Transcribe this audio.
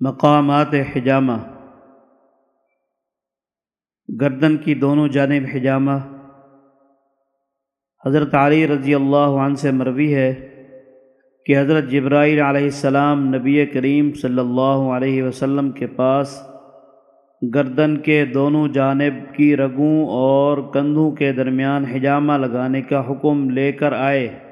مقامات حجامہ۔ گردن کی دونوں جانب حجامہ۔ حضرت علی رضی اللہ عنہ سے مروی ہے کہ حضرت جبرائیل علیہ السلام نبی کریم صلی اللہ علیہ وسلم کے پاس گردن کے دونوں جانب کی رگوں اور کندھوں کے درمیان حجامہ لگانے کا حکم لے کر آئے۔